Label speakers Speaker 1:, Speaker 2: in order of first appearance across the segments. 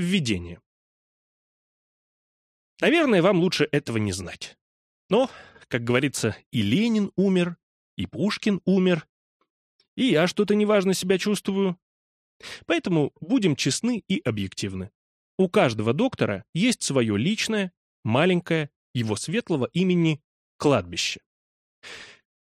Speaker 1: Введение. Наверное, вам лучше этого не знать. Но, как говорится, и Ленин умер, и Пушкин умер, и я что-то неважно себя чувствую. Поэтому будем честны и объективны. У каждого доктора есть свое личное, маленькое, его светлого имени кладбище.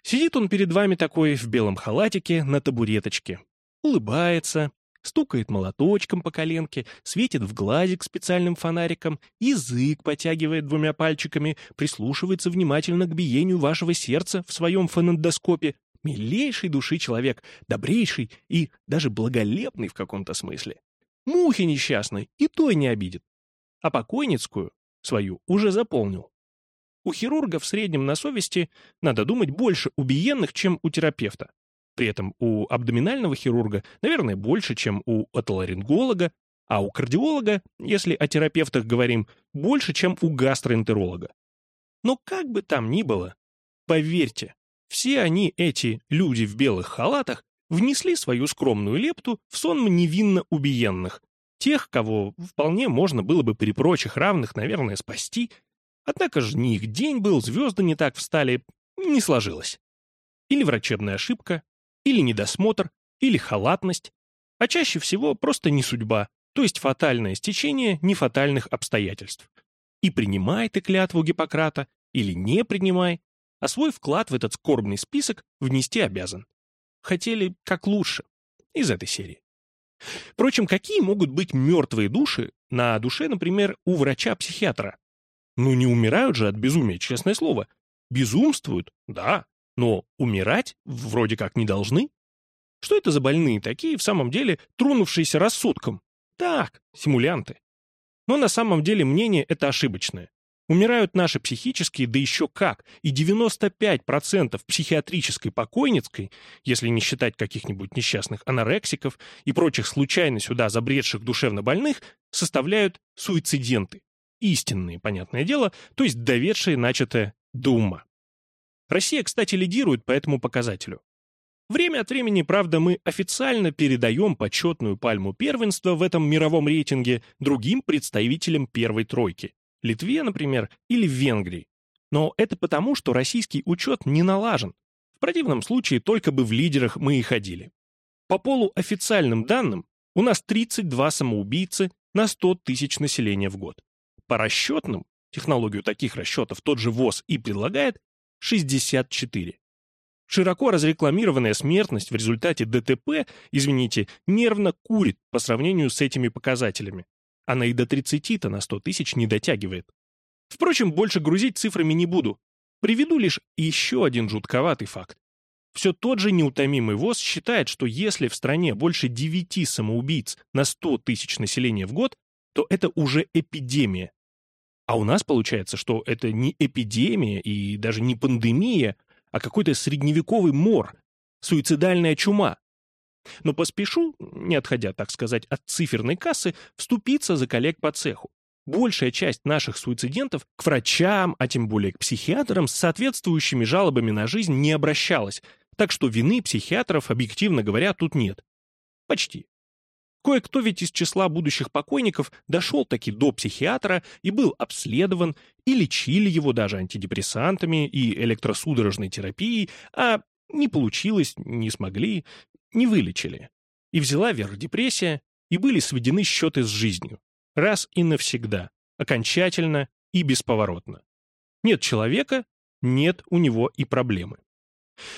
Speaker 1: Сидит он перед вами такой в белом халатике на табуреточке, улыбается, стукает молоточком по коленке, светит в глазик специальным фонариком, язык потягивает двумя пальчиками, прислушивается внимательно к биению вашего сердца в своем фонендоскопе. Милейший души человек, добрейший и даже благолепный в каком-то смысле. Мухи несчастной и той не обидит. А покойницкую свою уже заполнил. У хирурга в среднем на совести, надо думать, больше убиенных, чем у терапевта. При этом у абдоминального хирурга, наверное, больше, чем у отоларинголога, а у кардиолога, если о терапевтах говорим, больше, чем у гастроэнтеролога. Но как бы там ни было, поверьте, все они, эти люди в белых халатах, внесли свою скромную лепту в сон невинно убиенных, тех, кого вполне можно было бы при прочих равных, наверное, спасти. Однако же не их день был, звезды не так встали, не сложилось. Или врачебная ошибка, или недосмотр, или халатность, а чаще всего просто не судьба, то есть фатальное стечение нефатальных обстоятельств. И принимай ты клятву Гиппократа, или не принимай, а свой вклад в этот скорбный список внести обязан. Хотели как лучше. Из этой серии. Впрочем, какие могут быть мертвые души на душе, например, у врача-психиатра? Ну, не умирают же от безумия, честное слово. Безумствуют, да, но умирать вроде как не должны. Что это за больные такие, в самом деле, тронувшиеся рассудком? Так, симулянты. Но на самом деле мнение это ошибочное. Умирают наши психические, да еще как, и 95% психиатрической покойницкой, если не считать каких-нибудь несчастных анорексиков и прочих случайно сюда забредших душевно больных, составляют суициденты. Истинные, понятное дело, то есть доведшие начатое до ума. Россия, кстати, лидирует по этому показателю. Время от времени, правда, мы официально передаем почетную пальму первенства в этом мировом рейтинге другим представителям первой тройки. Литве, например, или Венгрии. Но это потому, что российский учет не налажен. В противном случае только бы в лидерах мы и ходили. По полуофициальным данным, у нас 32 самоубийцы на 100 тысяч населения в год. По расчетным, технологию таких расчетов тот же ВОЗ и предлагает, 64. Широко разрекламированная смертность в результате ДТП, извините, нервно курит по сравнению с этими показателями. Она и до 30-то на 100 тысяч не дотягивает. Впрочем, больше грузить цифрами не буду. Приведу лишь еще один жутковатый факт. Все тот же неутомимый ВОЗ считает, что если в стране больше 9 самоубийц на 100 тысяч населения в год, то это уже эпидемия, а у нас получается, что это не эпидемия и даже не пандемия, а какой-то средневековый мор, суицидальная чума. Но поспешу, не отходя, так сказать, от циферной кассы, вступиться за коллег по цеху. Большая часть наших суицидентов к врачам, а тем более к психиатрам с соответствующими жалобами на жизнь не обращалась, так что вины психиатров, объективно говоря, тут нет. Почти. Кое-кто ведь из числа будущих покойников дошел таки до психиатра и был обследован, и лечили его даже антидепрессантами и электросудорожной терапией, а не получилось, не смогли, не вылечили. И взяла верх депрессия, и были сведены счеты с жизнью. Раз и навсегда, окончательно и бесповоротно. Нет человека, нет у него и проблемы.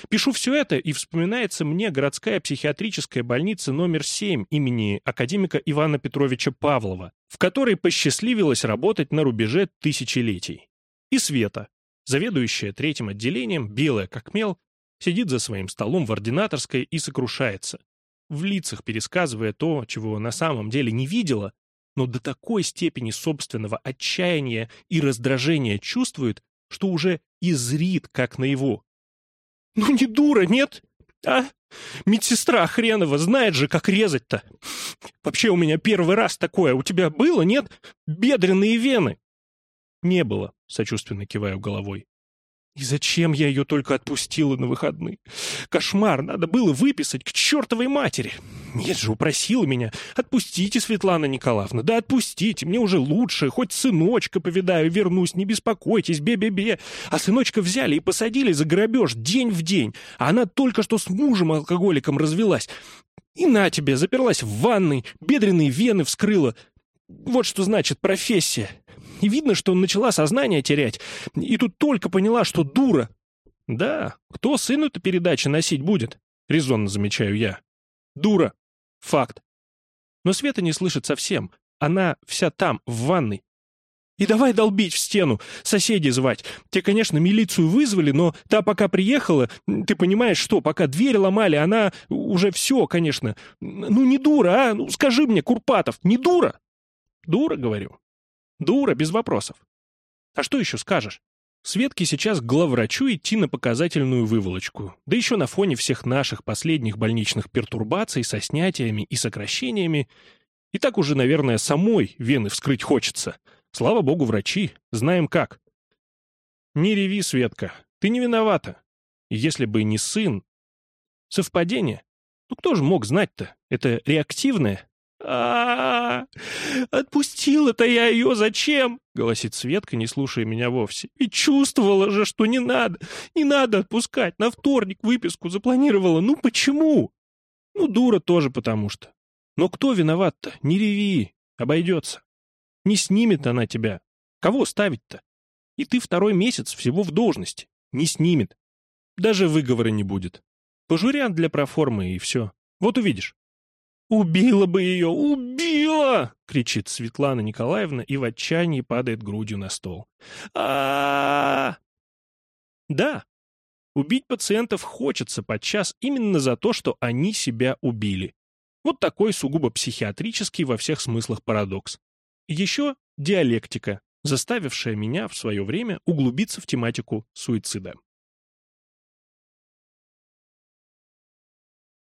Speaker 1: Пишу все это, и вспоминается мне городская психиатрическая больница номер 7 имени академика Ивана Петровича Павлова, в которой посчастливилось работать на рубеже тысячелетий. И Света, заведующая третьим отделением, белая как мел, сидит за своим столом в ординаторской и сокрушается, в лицах пересказывая то, чего на самом деле не видела, но до такой степени собственного отчаяния и раздражения чувствует, что уже и зрит, как наяву, ну не дура, нет? А? Медсестра хренова знает же, как резать-то. Вообще у меня первый раз такое. У тебя было, нет? Бедренные вены. Не было, сочувственно киваю головой. И зачем я ее только отпустила на выходные? Кошмар, надо было выписать к чертовой матери. Нет же, упросила меня. Отпустите, Светлана Николаевна, да отпустите, мне уже лучше. Хоть сыночка повидаю, вернусь, не беспокойтесь, бе-бе-бе. А сыночка взяли и посадили за грабеж день в день. А она только что с мужем-алкоголиком развелась. И на тебе, заперлась в ванной, бедренные вены вскрыла. Вот что значит профессия. И видно, что начала сознание терять. И тут только поняла, что дура. Да, кто сыну-то передачи носить будет? Резонно замечаю я. Дура. Факт. Но Света не слышит совсем. Она вся там, в ванной. И давай долбить в стену, соседей звать. Те, конечно, милицию вызвали, но та пока приехала, ты понимаешь что, пока дверь ломали, она уже все, конечно. Ну не дура, а? Ну скажи мне, Курпатов, не дура? Дура, говорю. Дура, без вопросов. А что еще скажешь? Светке сейчас к главврачу идти на показательную выволочку, да еще на фоне всех наших последних больничных пертурбаций со снятиями и сокращениями. И так уже, наверное, самой вены вскрыть хочется. Слава богу, врачи. Знаем как. Не реви, Светка. Ты не виновата. Если бы не сын... Совпадение? Ну кто же мог знать-то? Это реактивное? А, Отпустила-то я ее зачем?» — голосит Светка, не слушая меня вовсе. «И чувствовала же, что не надо, не надо отпускать. На вторник выписку запланировала. Ну почему?» «Ну, дура тоже потому что. Но кто виноват-то? Не реви, обойдется. Не снимет она тебя. Кого ставить-то? И ты второй месяц всего в должности. Не снимет. Даже выговора не будет. Пожурян для проформы и все. Вот увидишь». «Убила бы ее! Убила!» — кричит Светлана Николаевна и в отчаянии падает грудью на стол. а Да, убить пациентов хочется подчас именно за то, что они себя убили. Вот такой сугубо психиатрический во всех смыслах парадокс. Еще диалектика, заставившая меня в свое время углубиться в тематику суицида.